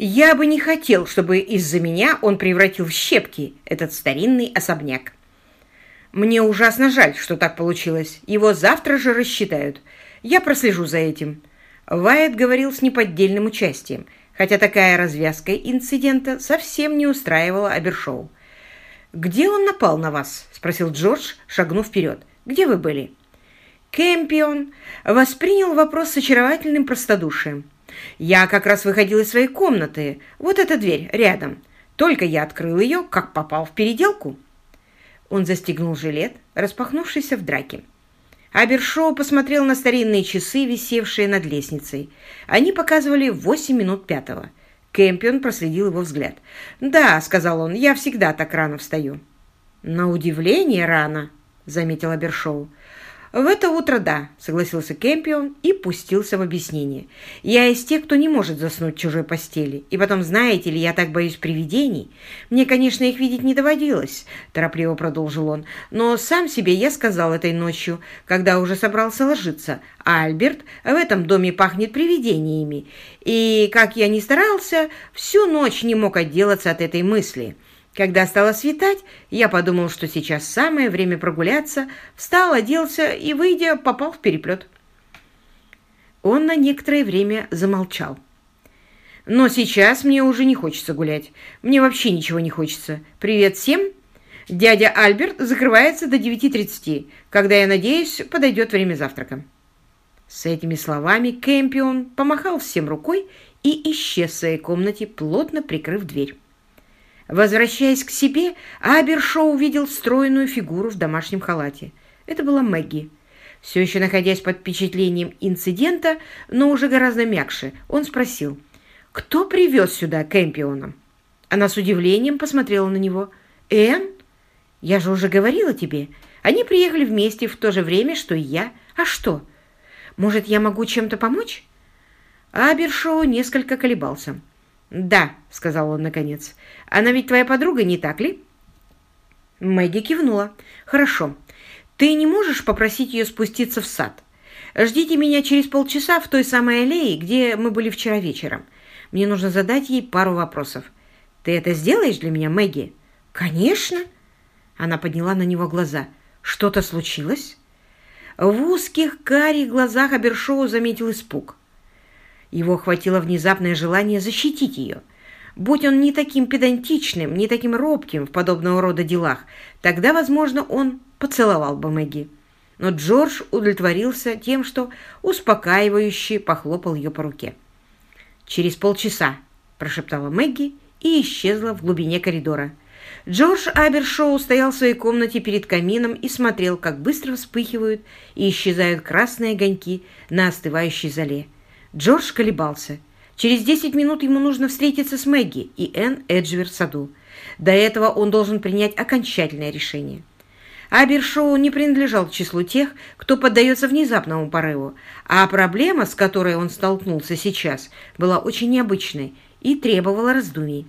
Я бы не хотел, чтобы из-за меня он превратил в щепки этот старинный особняк. Мне ужасно жаль, что так получилось. Его завтра же рассчитают. Я прослежу за этим. Вайет говорил с неподдельным участием, хотя такая развязка инцидента совсем не устраивала Абершоу. «Где он напал на вас?» – спросил Джордж, шагнув вперед. «Где вы были?» Кэмпион воспринял вопрос с очаровательным простодушием. «Я как раз выходил из своей комнаты. Вот эта дверь рядом. Только я открыл ее, как попал в переделку». Он застегнул жилет, распахнувшийся в драке. Абершоу посмотрел на старинные часы, висевшие над лестницей. Они показывали восемь минут пятого. Кэмпион проследил его взгляд. «Да», — сказал он, — «я всегда так рано встаю». «На удивление рано», — заметил Абершоу. «В это утро да», — согласился Кемпион и пустился в объяснение. «Я из тех, кто не может заснуть в чужой постели. И потом, знаете ли, я так боюсь привидений. Мне, конечно, их видеть не доводилось», — торопливо продолжил он. «Но сам себе я сказал этой ночью, когда уже собрался ложиться. Альберт, в этом доме пахнет привидениями. И, как я ни старался, всю ночь не мог отделаться от этой мысли». Когда стало светать, я подумал, что сейчас самое время прогуляться, встал, оделся и, выйдя, попал в переплет. Он на некоторое время замолчал. Но сейчас мне уже не хочется гулять. Мне вообще ничего не хочется. Привет всем. Дядя Альберт закрывается до 9.30, когда, я надеюсь, подойдет время завтрака. С этими словами Кэмпион помахал всем рукой и исчез в своей комнате, плотно прикрыв дверь. Возвращаясь к себе, Абершоу увидел стройную фигуру в домашнем халате. Это была Мэгги. Все еще находясь под впечатлением инцидента, но уже гораздо мягче, он спросил, «Кто привез сюда Кэмпиона?» Она с удивлением посмотрела на него. «Энн? Я же уже говорила тебе. Они приехали вместе в то же время, что и я. А что? Может, я могу чем-то помочь?» Абершоу несколько колебался. «Да», — сказал он наконец. «Она ведь твоя подруга, не так ли?» Мэгги кивнула. «Хорошо. Ты не можешь попросить ее спуститься в сад? Ждите меня через полчаса в той самой аллее, где мы были вчера вечером. Мне нужно задать ей пару вопросов. Ты это сделаешь для меня, Мэгги?» «Конечно!» Она подняла на него глаза. «Что-то случилось?» В узких карих глазах Абершоу заметил испуг. Его охватило внезапное желание защитить ее. Будь он не таким педантичным, не таким робким в подобного рода делах, тогда, возможно, он поцеловал бы Мэгги. Но Джордж удовлетворился тем, что успокаивающе похлопал ее по руке. «Через полчаса», – прошептала Мэгги и исчезла в глубине коридора. Джордж Абершоу стоял в своей комнате перед камином и смотрел, как быстро вспыхивают и исчезают красные огоньки на остывающей зале. Джордж колебался. Через десять минут ему нужно встретиться с Мэгги и Энн Эджвер в саду. До этого он должен принять окончательное решение. Абершоу не принадлежал к числу тех, кто поддается внезапному порыву, а проблема, с которой он столкнулся сейчас, была очень необычной и требовала раздумий.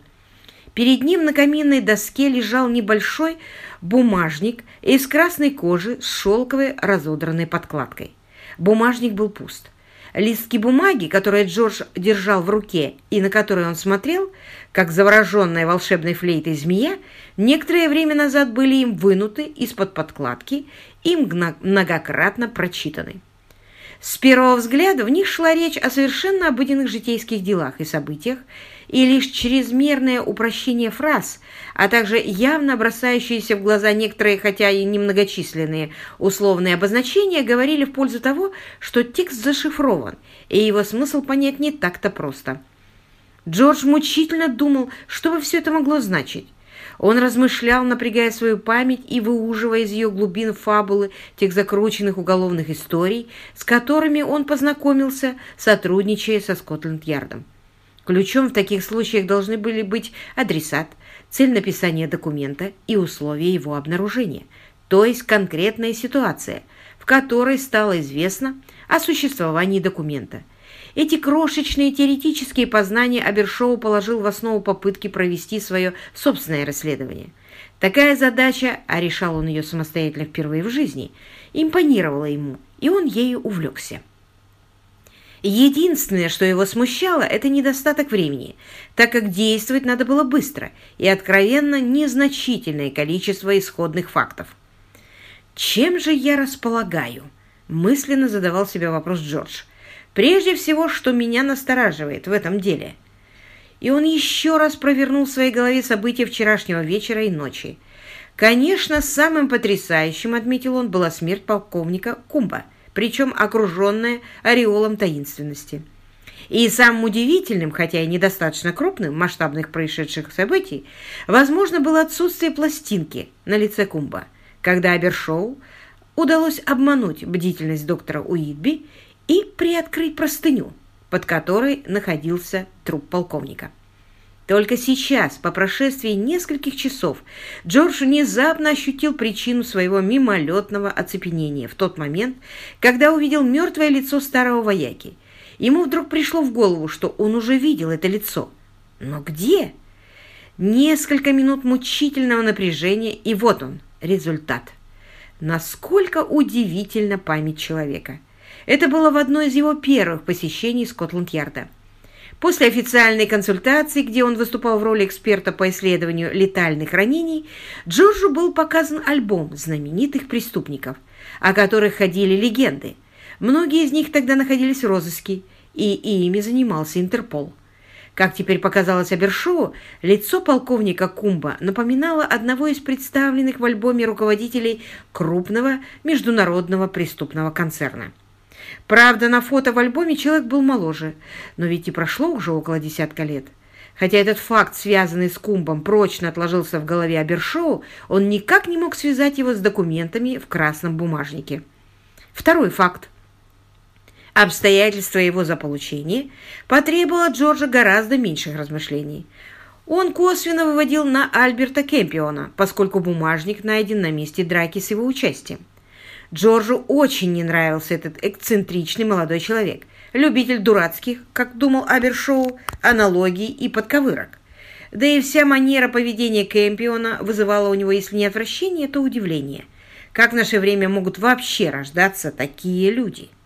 Перед ним на каминной доске лежал небольшой бумажник из красной кожи с шелковой разодранной подкладкой. Бумажник был пуст. Листки бумаги, которые Джордж держал в руке и на которые он смотрел, как завороженная волшебной флейтой змея, некоторое время назад были им вынуты из-под подкладки и многократно прочитаны. С первого взгляда в них шла речь о совершенно обыденных житейских делах и событиях, и лишь чрезмерное упрощение фраз, а также явно бросающиеся в глаза некоторые, хотя и немногочисленные, условные обозначения говорили в пользу того, что текст зашифрован, и его смысл понять не так-то просто. Джордж мучительно думал, что бы все это могло значить. Он размышлял, напрягая свою память и выуживая из ее глубин фабулы тех закрученных уголовных историй, с которыми он познакомился, сотрудничая со Скотланд-Ярдом. Ключом в таких случаях должны были быть адресат, цель написания документа и условия его обнаружения, то есть конкретная ситуация, в которой стало известно о существовании документа. Эти крошечные теоретические познания Абершоу положил в основу попытки провести свое собственное расследование. Такая задача, а решал он ее самостоятельно впервые в жизни, импонировала ему, и он ею увлекся. Единственное, что его смущало, это недостаток времени, так как действовать надо было быстро и откровенно незначительное количество исходных фактов. «Чем же я располагаю?» – мысленно задавал себе вопрос Джордж. «Прежде всего, что меня настораживает в этом деле?» И он еще раз провернул в своей голове события вчерашнего вечера и ночи. Конечно, самым потрясающим, отметил он, была смерть полковника Кумба – причем окруженная ореолом таинственности. И самым удивительным, хотя и недостаточно крупным, масштабных происшедших событий, возможно, было отсутствие пластинки на лице Кумба, когда Абершоу удалось обмануть бдительность доктора Уитби и приоткрыть простыню, под которой находился труп полковника. Только сейчас, по прошествии нескольких часов, Джордж внезапно ощутил причину своего мимолетного оцепенения в тот момент, когда увидел мертвое лицо старого вояки. Ему вдруг пришло в голову, что он уже видел это лицо. Но где? Несколько минут мучительного напряжения, и вот он, результат. Насколько удивительна память человека. Это было в одно из его первых посещений Скотланд-Ярда. После официальной консультации, где он выступал в роли эксперта по исследованию летальных ранений, Джорджу был показан альбом знаменитых преступников, о которых ходили легенды. Многие из них тогда находились в розыске, и ими занимался Интерпол. Как теперь показалось Абершоу, лицо полковника Кумба напоминало одного из представленных в альбоме руководителей крупного международного преступного концерна. Правда, на фото в альбоме человек был моложе, но ведь и прошло уже около десятка лет. Хотя этот факт, связанный с Кумбом, прочно отложился в голове Абершоу, он никак не мог связать его с документами в красном бумажнике. Второй факт. Обстоятельства его заполучения потребовало Джорджа гораздо меньших размышлений. Он косвенно выводил на Альберта Кемпиона, поскольку бумажник найден на месте драки с его участием. Джорджу очень не нравился этот эксцентричный молодой человек, любитель дурацких, как думал Абершоу, аналогий и подковырок. Да и вся манера поведения Кэмпиона вызывала у него, если не отвращение, то удивление. Как в наше время могут вообще рождаться такие люди –